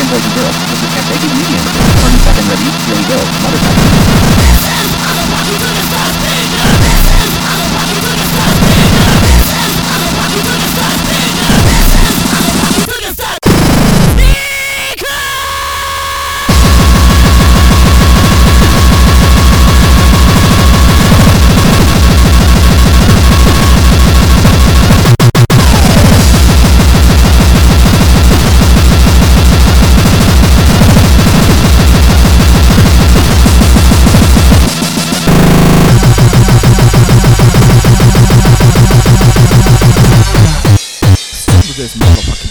second boys and girls. This is Captain Medium. Turn second ready. We go. Mother this motherfucker.